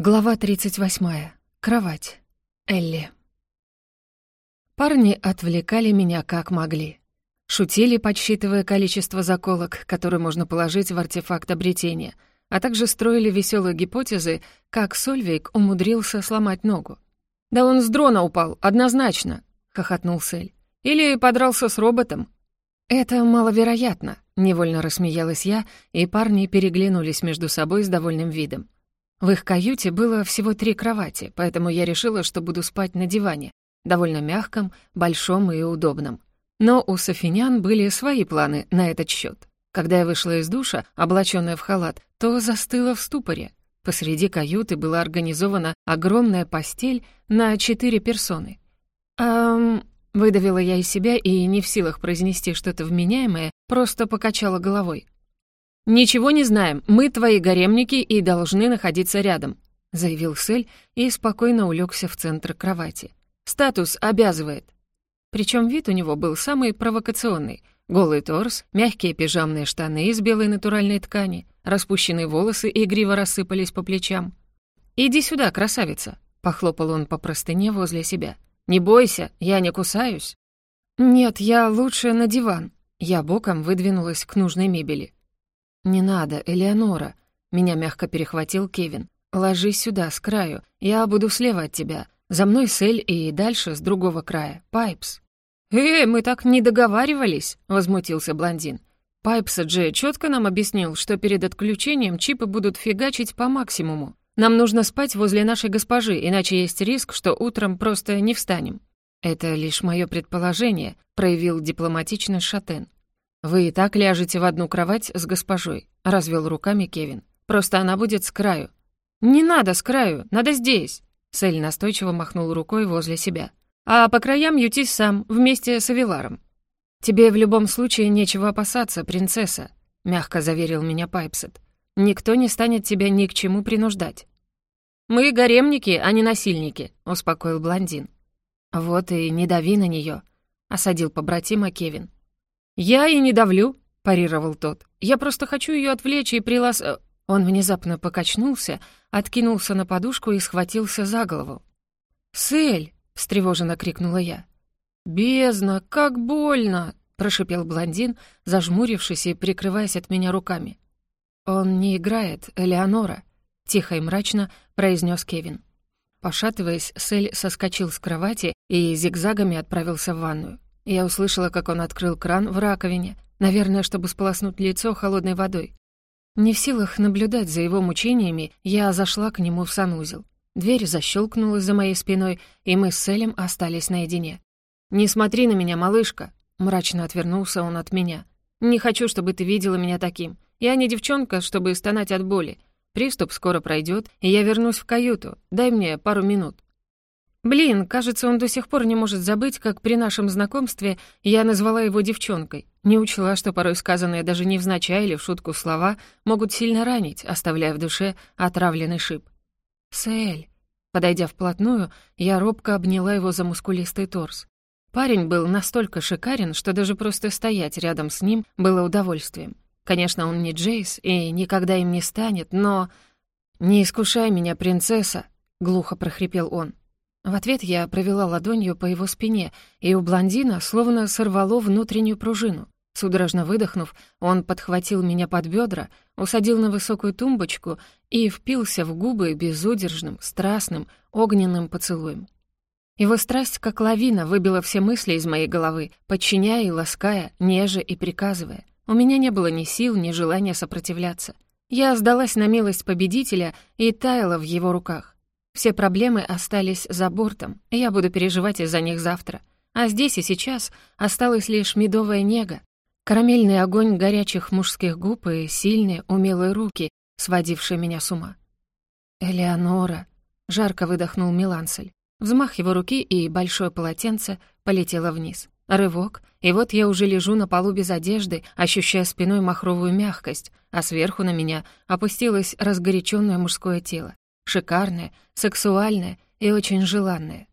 Глава 38. Кровать. Элли. Парни отвлекали меня как могли. Шутили, подсчитывая количество заколок, которые можно положить в артефакт обретения, а также строили веселые гипотезы, как Сольвейк умудрился сломать ногу. «Да он с дрона упал, однозначно», — хохотнул Сель. «Или подрался с роботом». «Это маловероятно», — невольно рассмеялась я, и парни переглянулись между собой с довольным видом. В их каюте было всего три кровати, поэтому я решила, что буду спать на диване, довольно мягком, большом и удобном. Но у Софинян были свои планы на этот счет. Когда я вышла из душа, облачённая в халат, то застыла в ступоре. Посреди каюты была организована огромная постель на четыре персоны. «Эм...» — выдавила я из себя и, не в силах произнести что-то вменяемое, просто покачала головой. «Ничего не знаем, мы твои гаремники и должны находиться рядом», — заявил Сель и спокойно улегся в центр кровати. «Статус обязывает». Причем вид у него был самый провокационный. Голый торс, мягкие пижамные штаны из белой натуральной ткани, распущенные волосы игриво рассыпались по плечам. «Иди сюда, красавица», — похлопал он по простыне возле себя. «Не бойся, я не кусаюсь». «Нет, я лучше на диван». Я боком выдвинулась к нужной мебели. «Не надо, Элеонора», — меня мягко перехватил Кевин. «Ложись сюда, с краю. Я буду слева от тебя. За мной Сель и дальше с другого края. Пайпс». «Эй, мы так не договаривались», — возмутился блондин. Пайпс Джей четко нам объяснил, что перед отключением чипы будут фигачить по максимуму. Нам нужно спать возле нашей госпожи, иначе есть риск, что утром просто не встанем». «Это лишь мое предположение», — проявил дипломатичность Шатен. «Вы и так ляжете в одну кровать с госпожой», — развел руками Кевин. «Просто она будет с краю». «Не надо с краю, надо здесь», — Сель настойчиво махнул рукой возле себя. «А по краям ютись сам, вместе с Авиларом». «Тебе в любом случае нечего опасаться, принцесса», — мягко заверил меня Пайпсет. «Никто не станет тебя ни к чему принуждать». «Мы гаремники, а не насильники», — успокоил блондин. «Вот и не дави на нее, осадил побратима Кевин. «Я и не давлю», — парировал тот. «Я просто хочу ее отвлечь и прилас...» э, Он внезапно покачнулся, откинулся на подушку и схватился за голову. «Сэль!» — встревоженно крикнула я. «Бездна, как больно!» — прошипел блондин, зажмурившись и прикрываясь от меня руками. «Он не играет, Элеонора», — тихо и мрачно произнес Кевин. Пошатываясь, Сэль соскочил с кровати и зигзагами отправился в ванную. Я услышала, как он открыл кран в раковине, наверное, чтобы сполоснуть лицо холодной водой. Не в силах наблюдать за его мучениями, я зашла к нему в санузел. Дверь защелкнулась за моей спиной, и мы с Селем остались наедине. «Не смотри на меня, малышка!» — мрачно отвернулся он от меня. «Не хочу, чтобы ты видела меня таким. Я не девчонка, чтобы стонать от боли. Приступ скоро пройдет, и я вернусь в каюту. Дай мне пару минут». Блин, кажется, он до сих пор не может забыть, как при нашем знакомстве я назвала его девчонкой. Не учла, что порой сказанные даже невзначай или в шутку слова могут сильно ранить, оставляя в душе отравленный шип. «Сэль». Подойдя вплотную, я робко обняла его за мускулистый торс. Парень был настолько шикарен, что даже просто стоять рядом с ним было удовольствием. Конечно, он не Джейс и никогда им не станет, но... «Не искушай меня, принцесса», — глухо прохрипел он. В ответ я провела ладонью по его спине, и у блондина словно сорвало внутреннюю пружину. Судорожно выдохнув, он подхватил меня под бедра, усадил на высокую тумбочку и впился в губы безудержным, страстным, огненным поцелуем. Его страсть, как лавина, выбила все мысли из моей головы, подчиняя и лаская, неже и приказывая. У меня не было ни сил, ни желания сопротивляться. Я сдалась на милость победителя и таяла в его руках. Все проблемы остались за бортом, и я буду переживать из-за них завтра. А здесь и сейчас осталась лишь медовая нега, карамельный огонь горячих мужских губ и сильные, умелые руки, сводившие меня с ума. «Элеонора!» — жарко выдохнул Милансель. Взмах его руки, и большое полотенце полетело вниз. Рывок, и вот я уже лежу на полу без одежды, ощущая спиной махровую мягкость, а сверху на меня опустилось разгоряченное мужское тело шикарная, сексуальная и очень желанная.